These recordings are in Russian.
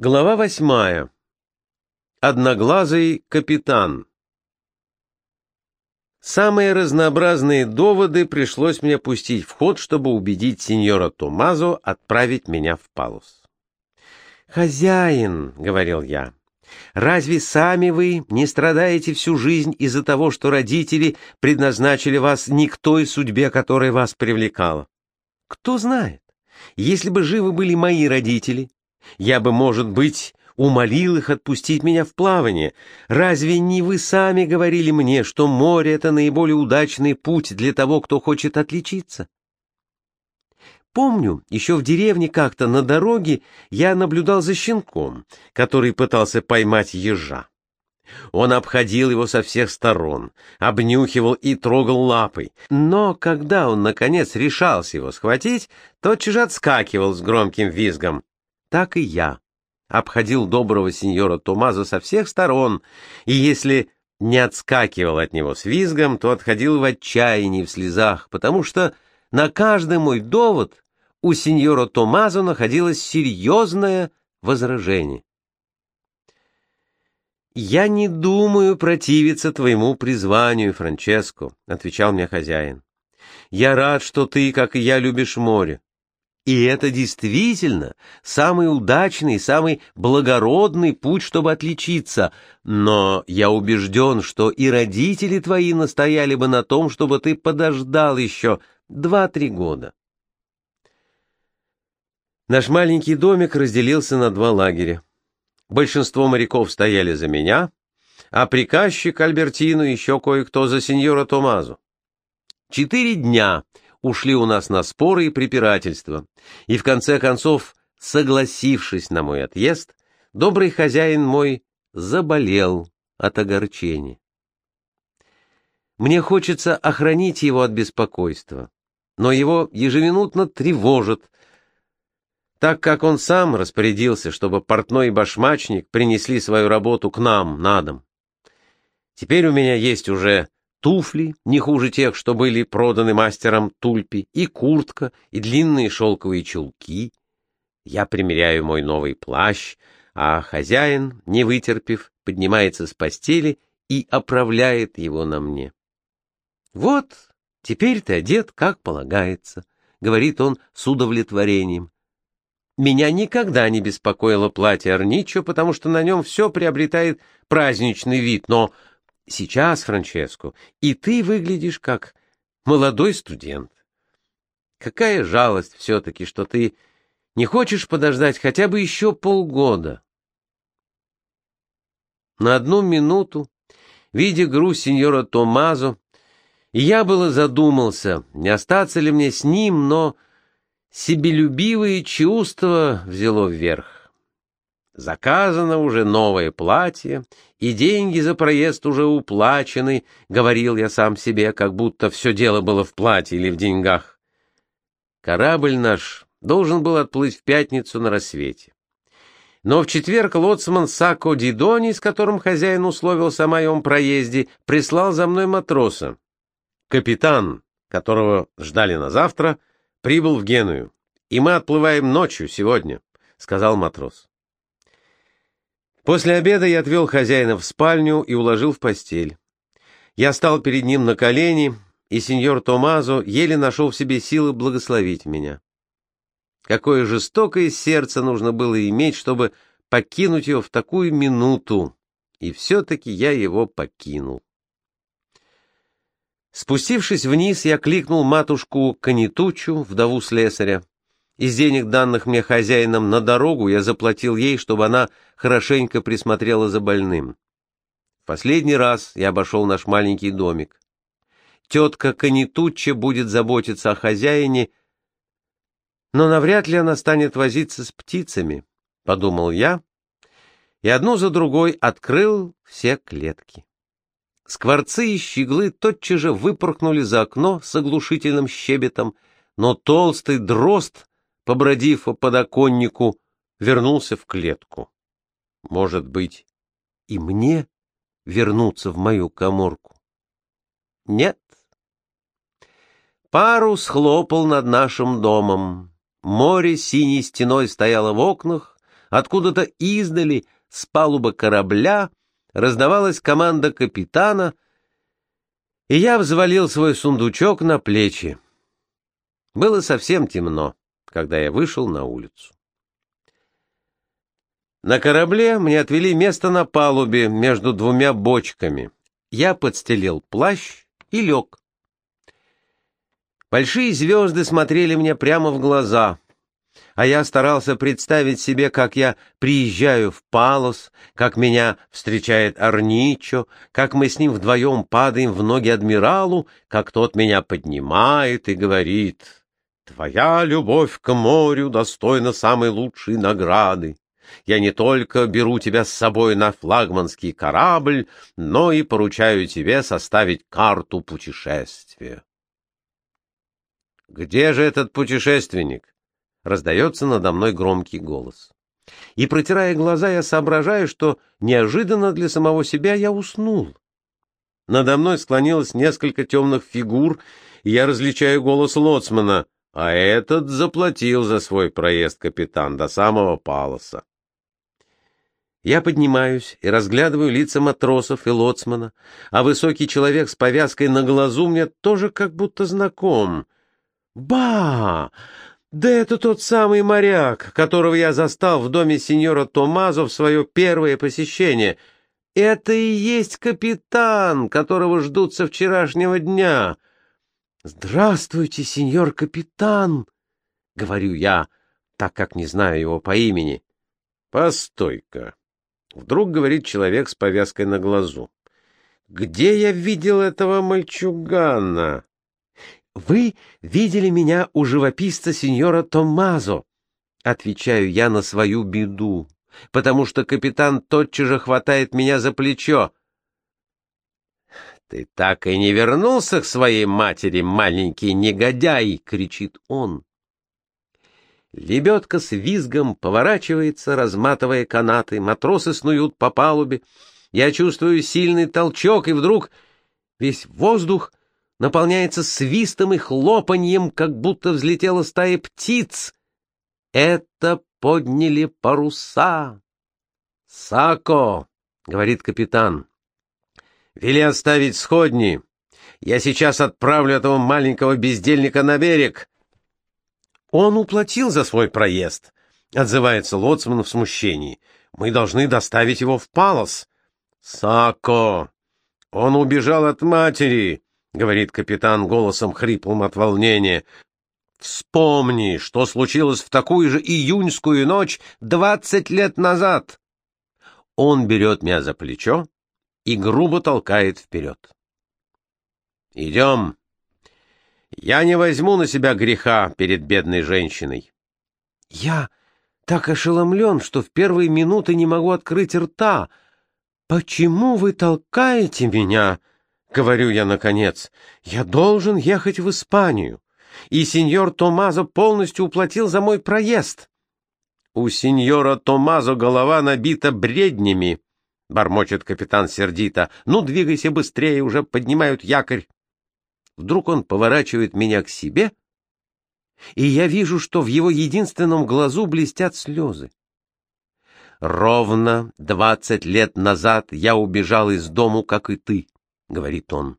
Глава восьмая. Одноглазый капитан. Самые разнообразные доводы пришлось мне пустить в ход, чтобы убедить сеньора Томазо отправить меня в Палус. «Хозяин», — говорил я, — «разве сами вы не страдаете всю жизнь из-за того, что родители предназначили вас не к той судьбе, которая вас привлекала? Кто знает, если бы живы были мои родители, я бы, может быть, умолил их отпустить меня в плавание. Разве не вы сами говорили мне, что море — это наиболее удачный путь для того, кто хочет отличиться? Помню, еще в деревне как-то на дороге я наблюдал за щенком, который пытался поймать ежа. Он обходил его со всех сторон, обнюхивал и трогал лапой. Но когда он, наконец, решался его схватить, тотчас же отскакивал с громким визгом так и я обходил доброго сеньора Томазо со всех сторон, и если не отскакивал от него с визгом, то отходил в отчаянии, в слезах, потому что на каждый мой довод у сеньора Томазо находилось серьезное возражение. «Я не думаю противиться твоему призванию, Франческо», — отвечал мне хозяин. «Я рад, что ты, как и я, любишь море. И это действительно самый удачный, самый благородный путь, чтобы отличиться. Но я убежден, что и родители твои настояли бы на том, чтобы ты подождал еще два-три года. Наш маленький домик разделился на два лагеря. Большинство моряков стояли за меня, а приказчик Альбертину еще кое-кто за сеньора Томазу. Четыре дня ушли у нас на споры и препирательства, и в конце концов, согласившись на мой отъезд, добрый хозяин мой заболел от огорчения. Мне хочется охранить его от беспокойства, но его ежеминутно тревожит, так как он сам распорядился, чтобы портной и башмачник принесли свою работу к нам на дом. Теперь у меня есть уже туфли, не хуже тех, что были проданы мастером Тульпи, и куртка, и длинные шелковые чулки. Я примеряю мой новый плащ, а хозяин, не вытерпев, поднимается с постели и оправляет его на мне. «Вот, теперь ты одет, как полагается», — говорит он с удовлетворением. Меня никогда не беспокоило платье Арничо, потому что на нем все приобретает праздничный вид, но Сейчас, Франческо, и ты выглядишь как молодой студент. Какая жалость все-таки, что ты не хочешь подождать хотя бы еще полгода. На одну минуту, видя грусть сеньора Томазо, я было задумался, не остаться ли мне с ним, но себелюбивое чувство взяло вверх. Заказано уже новое платье, и деньги за проезд уже уплачены, — говорил я сам себе, как будто все дело было в платье или в деньгах. Корабль наш должен был отплыть в пятницу на рассвете. Но в четверг лоцман Сако Дидони, с которым хозяин условился о моем проезде, прислал за мной матроса. Капитан, которого ждали на завтра, прибыл в Геную, и мы отплываем ночью сегодня, — сказал матрос. После обеда я отвел хозяина в спальню и уложил в постель. Я стал перед ним на колени, и сеньор Томазо еле нашел в себе силы благословить меня. Какое жестокое сердце нужно было иметь, чтобы покинуть его в такую минуту, и все-таки я его покинул. Спустившись вниз, я кликнул матушку Канитучу, вдову слесаря. Из денег, данных мне хозяином на дорогу, я заплатил ей, чтобы она хорошенько присмотрела за больным. В последний раз я обошел наш маленький домик. Тетка Канитучча будет заботиться о хозяине, но навряд ли она станет возиться с птицами, — подумал я, и одну за другой открыл все клетки. Скворцы и щеглы тотчас же выпорхнули за окно с оглушительным щебетом, но толстый дрозд побродив по подоконнику, вернулся в клетку. Может быть, и мне вернуться в мою коморку? Нет. Парус хлопал над нашим домом. Море синей стеной стояло в окнах, откуда-то издали, с палубы корабля, раздавалась команда капитана, и я взвалил свой сундучок на плечи. Было совсем темно, когда я вышел на улицу. На корабле мне отвели место на палубе между двумя бочками. Я подстелил плащ и лег. Большие звезды смотрели мне прямо в глаза, а я старался представить себе, как я приезжаю в Палос, как меня встречает Арничо, как мы с ним вдвоем падаем в ноги адмиралу, как тот меня поднимает и говорит «Твоя любовь к морю достойна самой лучшей награды. Я не только беру тебя с собой на флагманский корабль, но и поручаю тебе составить карту путешествия». «Где же этот путешественник?» — раздается надо мной громкий голос. И, протирая глаза, я соображаю, что неожиданно для самого себя я уснул. Надо мной склонилось несколько темных фигур, и я различаю голос лоцмана, а этот заплатил за свой проезд капитан до самого Палоса. Я поднимаюсь и разглядываю лица матросов и лоцмана, а высокий человек с повязкой на глазу мне тоже как будто знаком — Ба! Да это тот самый моряк, которого я застал в доме сеньора Томазо в свое первое посещение. Это и есть капитан, которого ждут со вчерашнего дня. Здравствуйте, сеньор капитан, — говорю я, так как не знаю его по имени. Постой-ка. Вдруг говорит человек с повязкой на глазу. Где я видел этого мальчугана? «Вы видели меня у живописца сеньора Томмазо», — отвечаю я на свою беду, потому что капитан тотчас же хватает меня за плечо. «Ты так и не вернулся к своей матери, маленький негодяй!» — кричит он. Лебедка с визгом поворачивается, разматывая канаты, матросы снуют по палубе. Я чувствую сильный толчок, и вдруг весь воздух наполняется свистом и хлопаньем, как будто взлетела стая птиц. Это подняли паруса. «Сако!» — говорит капитан. «Вели оставить сходни. Я сейчас отправлю этого маленького бездельника на берег». «Он уплатил за свой проезд», — отзывается Лоцман в смущении. «Мы должны доставить его в Палос». «Сако! Он убежал от матери. — говорит капитан голосом хриплым от волнения. «Вспомни, что случилось в такую же июньскую ночь двадцать лет назад!» Он берет меня за плечо и грубо толкает вперед. «Идем. Я не возьму на себя греха перед бедной женщиной». «Я так ошеломлен, что в первые минуты не могу открыть рта. Почему вы толкаете меня?» — говорю я наконец, — я должен ехать в Испанию, и сеньор Томазо полностью уплатил за мой проезд. У сеньора Томазо голова набита бреднями, — бормочет капитан сердито. Ну, двигайся быстрее, уже поднимают якорь. Вдруг он поворачивает меня к себе, и я вижу, что в его единственном глазу блестят слезы. Ровно двадцать лет назад я убежал из дому, как и ты. — говорит он.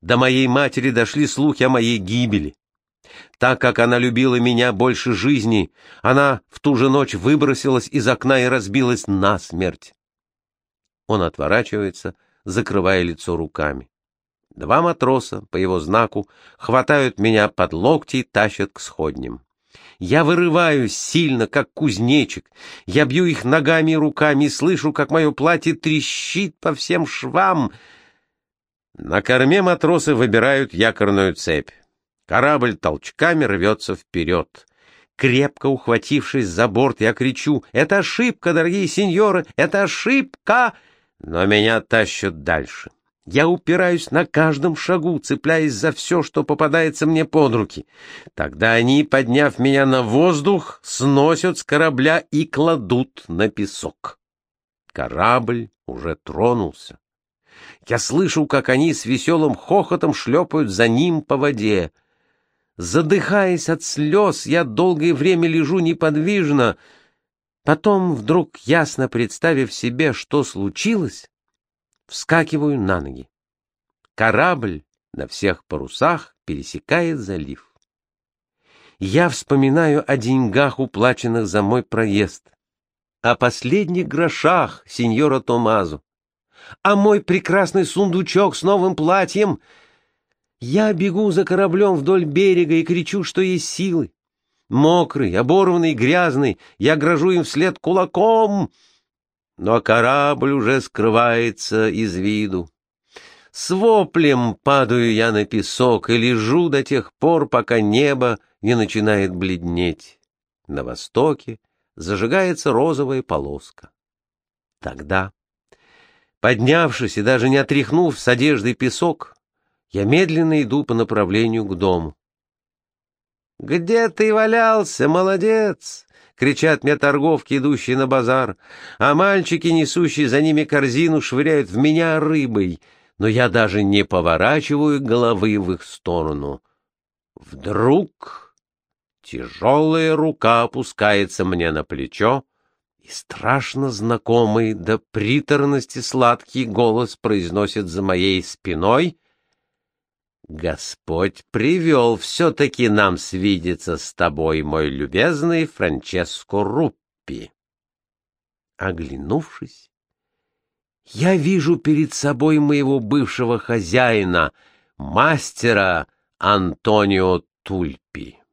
«До моей матери дошли слухи о моей гибели. Так как она любила меня больше жизни, она в ту же ночь выбросилась из окна и разбилась насмерть». Он отворачивается, закрывая лицо руками. Два матроса, по его знаку, хватают меня под локти и тащат к сходням. Я вырываюсь сильно, как кузнечик. Я бью их ногами и руками и слышу, как мое платье трещит по всем швам — на корме матросы выбирают якорную цепь. Корабль толчками рвется вперед. Крепко ухватившись за борт, я кричу «Это ошибка, дорогие сеньоры! Это ошибка!» Но меня тащат дальше. Я упираюсь на каждом шагу, цепляясь за все, что попадается мне под руки. Тогда они, подняв меня на воздух, сносят с корабля и кладут на песок. Корабль уже тронулся. Я слышу, как они с веселым хохотом шлепают за ним по воде. Задыхаясь от слез, я долгое время лежу неподвижно. Потом, вдруг ясно представив себе, что случилось, вскакиваю на ноги. Корабль на всех парусах пересекает залив. Я вспоминаю о деньгах, уплаченных за мой проезд, о последних грошах сеньора Томазу, а мой прекрасный сундучок с новым платьем. Я бегу за кораблем вдоль берега и кричу, что есть силы. Мокрый, оборванный, грязный, я грожу им вслед кулаком, но корабль уже скрывается из виду. С воплем падаю я на песок и лежу до тех пор, пока небо не начинает бледнеть. На востоке зажигается розовая полоска. Тогда, поднявшись и даже не отряхнув с одежды песок, я медленно иду по направлению к дому. «Где ты валялся, молодец?» — кричат мне торговки, идущие на базар, а мальчики, несущие за ними корзину, швыряют в меня рыбой — но я даже не поворачиваю головы в их сторону. Вдруг тяжелая рука опускается мне на плечо, и страшно знакомый до приторности сладкий голос произносит за моей спиной «Господь привел все-таки нам свидеться с тобой, мой любезный Франческо Руппи». Оглянувшись, я вижу перед собой моего бывшего хозяина, мастера Антонио Тульпи.